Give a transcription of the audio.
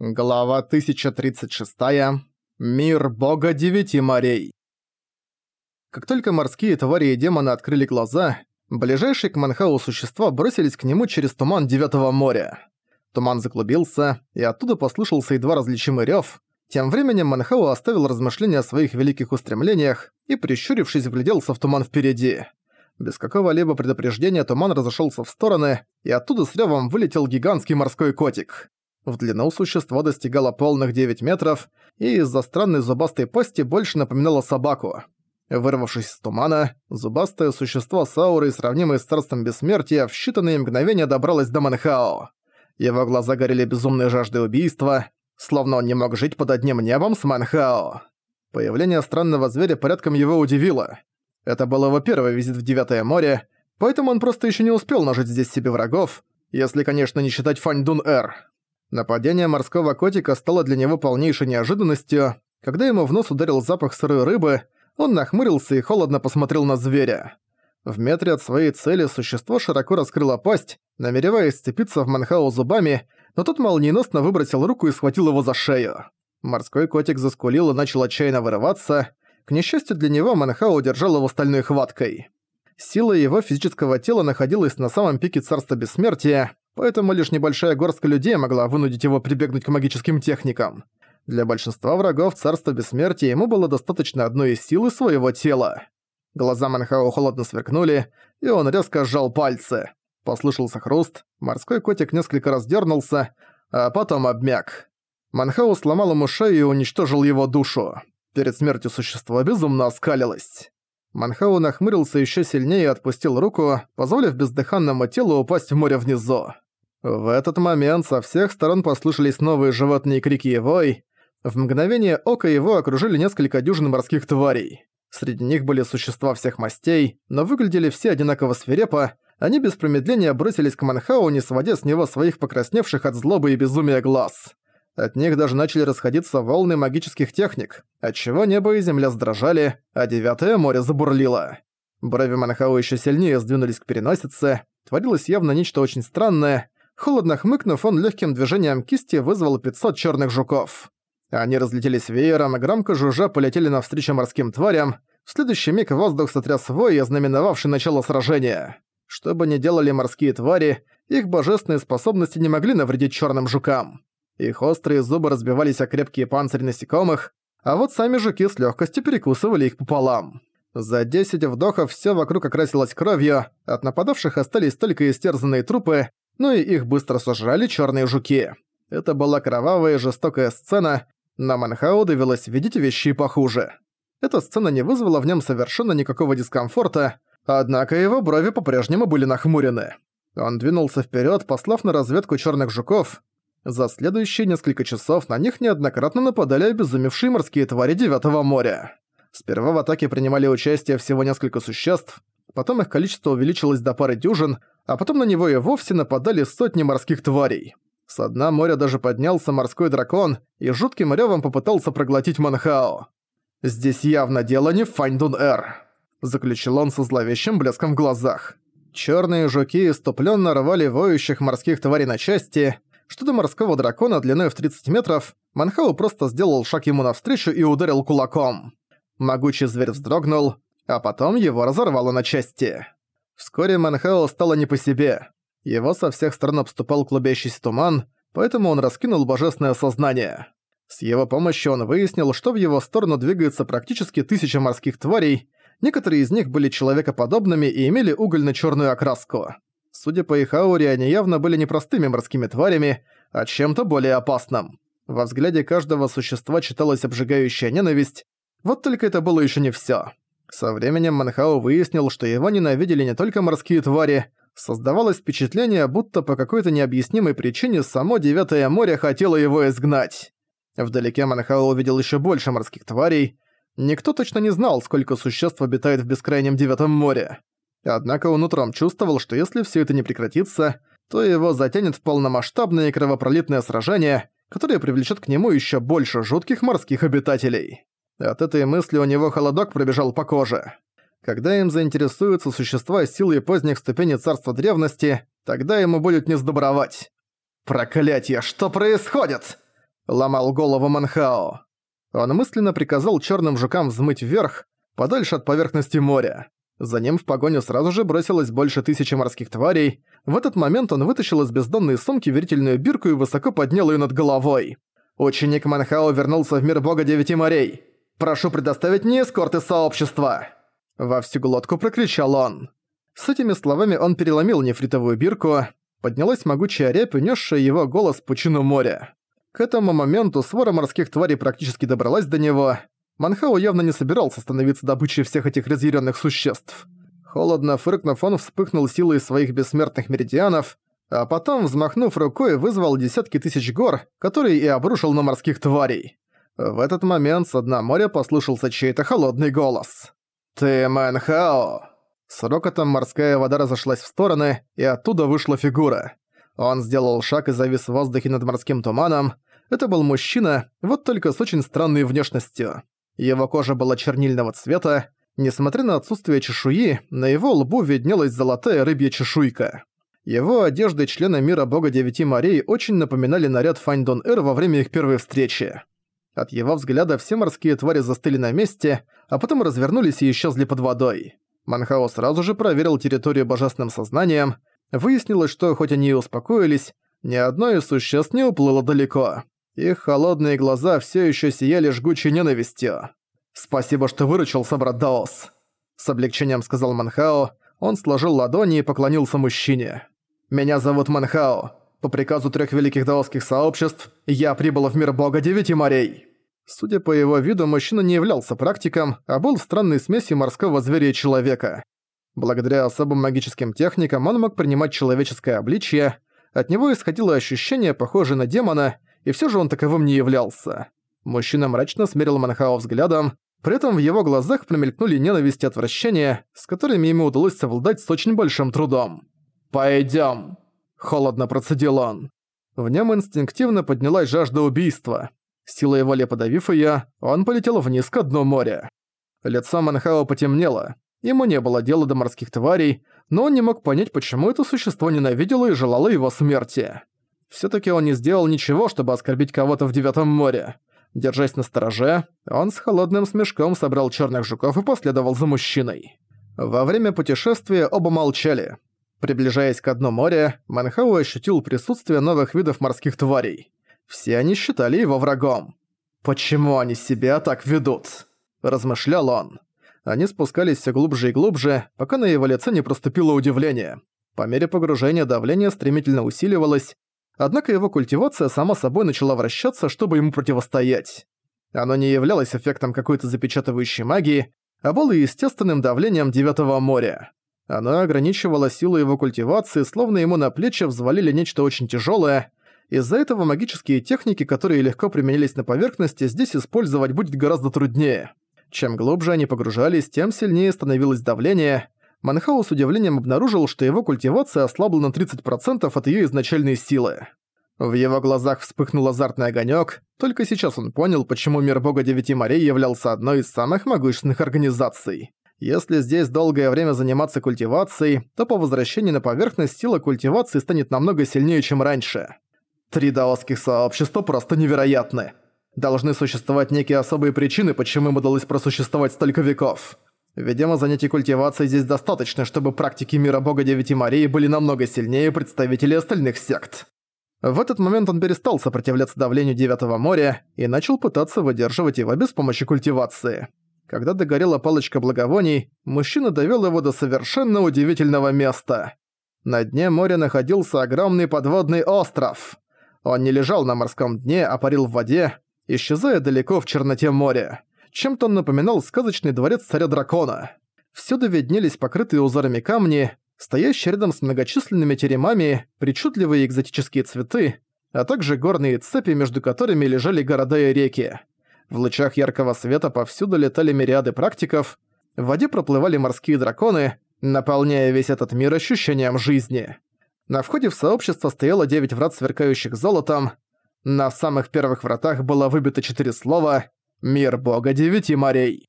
Глава 1036. Мир бога девяти морей. Как только морские твари и демоны открыли глаза, ближайшие к Манхау существа бросились к нему через туман Девятого моря. Туман заклубился, и оттуда послышался едва различимый рёв. Тем временем Манхау оставил размышления о своих великих устремлениях и, прищурившись, вгляделся в туман впереди. Без какого-либо предупреждения туман разошелся в стороны, и оттуда с рёвом вылетел гигантский морской котик. В длину существо достигало полных 9 метров и из-за странной зубастой пасти больше напоминало собаку. Вырвавшись из тумана, зубастое существо с аурой, сравнимой с царством бессмертия, в считанные мгновения добралось до Манхао. Его глаза горели безумной жаждой убийства, словно он не мог жить под одним небом с Манхао. Появление странного зверя порядком его удивило. Это был его первый визит в Девятое море, поэтому он просто еще не успел нажить здесь себе врагов, если, конечно, не считать Фаньдун-Эр. Нападение морского котика стало для него полнейшей неожиданностью. Когда ему в нос ударил запах сырой рыбы, он нахмурился и холодно посмотрел на зверя. В метре от своей цели существо широко раскрыло пасть, намереваясь сцепиться в Манхау зубами, но тот молниеносно выбросил руку и схватил его за шею. Морской котик заскулил и начал отчаянно вырываться. К несчастью для него, Манхау держал его стальной хваткой. Сила его физического тела находилась на самом пике царства бессмертия, поэтому лишь небольшая горстка людей могла вынудить его прибегнуть к магическим техникам. Для большинства врагов Царства Бессмертия ему было достаточно одной из силы своего тела. Глаза Манхао холодно сверкнули, и он резко сжал пальцы. Послышался хруст, морской котик несколько раз дернулся, а потом обмяк. Манхау сломал ему шею и уничтожил его душу. Перед смертью существо безумно оскалилось. Манхау нахмурился еще сильнее и отпустил руку, позволив бездыханному телу упасть в море внизу. В этот момент со всех сторон послышались новые животные крики и вой. В мгновение ока его окружили несколько дюжин морских тварей. Среди них были существа всех мастей, но выглядели все одинаково свирепо, они без промедления бросились к Манхау, не сводя с него своих покрасневших от злобы и безумия глаз. От них даже начали расходиться волны магических техник, отчего небо и земля сдрожали, а Девятое море забурлило. Брови Манхау еще сильнее сдвинулись к переносице, творилось явно нечто очень странное, Холодно хмыкнув, он легким движением кисти вызвал 500 черных жуков. Они разлетелись веером и громко жужжа полетели навстречу морским тварям. В следующий миг воздух сотряс вой, ознаменовавший начало сражения. Что бы ни делали морские твари, их божественные способности не могли навредить черным жукам. Их острые зубы разбивались о крепкие панцири насекомых, а вот сами жуки с легкостью перекусывали их пополам. За 10 вдохов все вокруг окрасилось кровью, от нападавших остались только истерзанные трупы, но и их быстро сожрали черные жуки. Это была кровавая и жестокая сцена, но Манхау довелось видеть вещи похуже. Эта сцена не вызвала в нем совершенно никакого дискомфорта, однако его брови по-прежнему были нахмурены. Он двинулся вперед, послав на разведку черных жуков. За следующие несколько часов на них неоднократно нападали обезумевшие морские твари Девятого моря. Сперва в атаке принимали участие всего несколько существ, потом их количество увеличилось до пары дюжин, а потом на него и вовсе нападали сотни морских тварей. С дна моря даже поднялся морской дракон и жутким рёвом попытался проглотить Манхао. «Здесь явно дело не в Фаньдун-Эр», — заключил он со зловещим блеском в глазах. Чёрные жуки иступлённо рвали воющих морских тварей на части. Что до морского дракона длиной в 30 метров, Манхау просто сделал шаг ему навстречу и ударил кулаком. Могучий зверь вздрогнул, а потом его разорвало на части. Вскоре Манхао стало не по себе. Его со всех сторон обступал клубящийся туман, поэтому он раскинул божественное сознание. С его помощью он выяснил, что в его сторону двигается практически тысяча морских тварей, некоторые из них были человекоподобными и имели угольно-чёрную окраску. Судя по их ауре, они явно были не простыми морскими тварями, а чем-то более опасным. Во взгляде каждого существа читалась обжигающая ненависть, вот только это было еще не всё. Со временем Манхао выяснил, что его ненавидели не только морские твари, создавалось впечатление, будто по какой-то необъяснимой причине само Девятое море хотело его изгнать. Вдалеке Манхао увидел еще больше морских тварей. Никто точно не знал, сколько существ обитает в бескрайнем Девятом море. Однако он утром чувствовал, что если все это не прекратится, то его затянет в полномасштабное кровопролитное сражение, которое привлечет к нему еще больше жутких морских обитателей. От этой мысли у него холодок пробежал по коже. Когда им заинтересуются существа силы поздних ступеней царства древности, тогда ему будет не сдобровать. «Проклятье, что происходит?» Ломал голову Манхао. Он мысленно приказал черным жукам взмыть вверх, подальше от поверхности моря. За ним в погоню сразу же бросилось больше тысячи морских тварей. В этот момент он вытащил из бездонной сумки верительную бирку и высоко поднял ее над головой. «Ученик Манхао вернулся в мир бога девяти морей. Прошу предоставить мне эскорт из сообщества!» Во всю глотку прокричал он. С этими словами он переломил нефритовую бирку. Поднялась могучая рябь, унесшая его голос в пучину моря. К этому моменту свора морских тварей практически добралась до него. Манхау явно не собирался становиться добычей всех этих разъяренных существ. Холодно фыркнув, он вспыхнул силой своих бессмертных меридианов, а потом, взмахнув рукой, вызвал десятки тысяч гор, которые и обрушил на морских тварей. В этот момент с дна моря послышался чей-то холодный голос. «Ты Манхао!» С рокотом морская вода разошлась в стороны, и оттуда вышла фигура. Он сделал шаг и завис в воздухе над морским туманом. Это был мужчина, вот только с очень странной внешностью. Его кожа была чернильного цвета, несмотря на отсутствие чешуи, на его лбу виднелась золотая рыбья чешуйка. Его одежды члена мира бога девяти морей очень напоминали наряд Фаньдон Эр во время их первой встречи. От его взгляда все морские твари застыли на месте, а потом развернулись и исчезли под водой. Манхао сразу же проверил территорию божественным сознанием. Выяснилось, что хоть они и успокоились, ни одно из существ не уплыло далеко. Их холодные глаза все еще сияли жгучей ненавистью. «Спасибо, что выручил, собрат Даос», — с облегчением сказал Манхао. Он сложил ладони и поклонился мужчине. «Меня зовут Манхао. По приказу трех великих даосских сообществ я прибыл в мир бога девяти морей». Судя по его виду, мужчина не являлся практиком, а был странной смесью морского зверя и человека. Благодаря особым магическим техникам он мог принимать человеческое обличье, от него исходило ощущение, похожее на демона, и все же он таковым не являлся. Мужчина мрачно смерил Манхао взглядом, при этом в его глазах промелькнули ненависть и отвращение, с которыми ему удалось совладать с очень большим трудом. «Пойдём!» – холодно процедил он. В нем инстинктивно поднялась жажда убийства. Силой воли подавив её, он полетел вниз к дну моря. Лицо Манхао потемнело. Ему не было дела до морских тварей, но он не мог понять, почему это существо ненавидело и желало его смерти. Всё-таки он не сделал ничего, чтобы оскорбить кого-то в Девятом море. Держась на стороже, он с холодным смешком собрал чёрных жуков и последовал за мужчиной. Во время путешествия оба молчали. Приближаясь к дну моря, Манхау ощутил присутствие новых видов морских тварей. Все они считали его врагом. «Почему они себя так ведут?» – размышлял он. Они спускались все глубже и глубже, пока на его лице не проступило удивление. По мере погружения давление стремительно усиливалось, Однако его культивация сама собой начала вращаться, чтобы ему противостоять. Оно не являлось эффектом какой-то запечатывающей магии, а было естественным давлением Девятого моря. Оно ограничивало силу его культивации, словно ему на плечи взвалили нечто очень тяжелое. Из-за этого магические техники, которые легко применялись на поверхности, здесь использовать будет гораздо труднее. Чем глубже они погружались, тем сильнее становилось давление. Манхау с удивлением обнаружил, что его культивация ослабла на 30% от её изначальной силы. В его глазах вспыхнул азартный огонёк, только сейчас он понял, почему мир бога Девяти морей являлся одной из самых могущественных организаций. Если здесь долгое время заниматься культивацией, то по возвращении на поверхность сила культивации станет намного сильнее, чем раньше. Три даосских сообщества просто невероятны. Должны существовать некие особые причины, почему им удалось просуществовать столько веков. Видимо, занятий культивацией здесь достаточно, чтобы практики мира бога Девяти Марии были намного сильнее представителей остальных сект. В этот момент он перестал сопротивляться давлению Девятого моря и начал пытаться выдерживать его без помощи культивации. Когда догорела палочка благовоний, мужчина довел его до совершенно удивительного места. На дне моря находился огромный подводный остров. Он не лежал на морском дне, а парил в воде, исчезая далеко в черноте моря. Чем-то он напоминал сказочный дворец царя-дракона. Всюду виднелись покрытые узорами камни, стоящие рядом с многочисленными теремами, причудливые экзотические цветы, а также горные цепи, между которыми лежали города и реки. В лучах яркого света повсюду летали мириады практиков, в воде проплывали морские драконы, наполняя весь этот мир ощущением жизни. На входе в сообщество стояло девять врат, сверкающих золотом. На самых первых вратах было выбито четыре слова Мир бога девяти морей.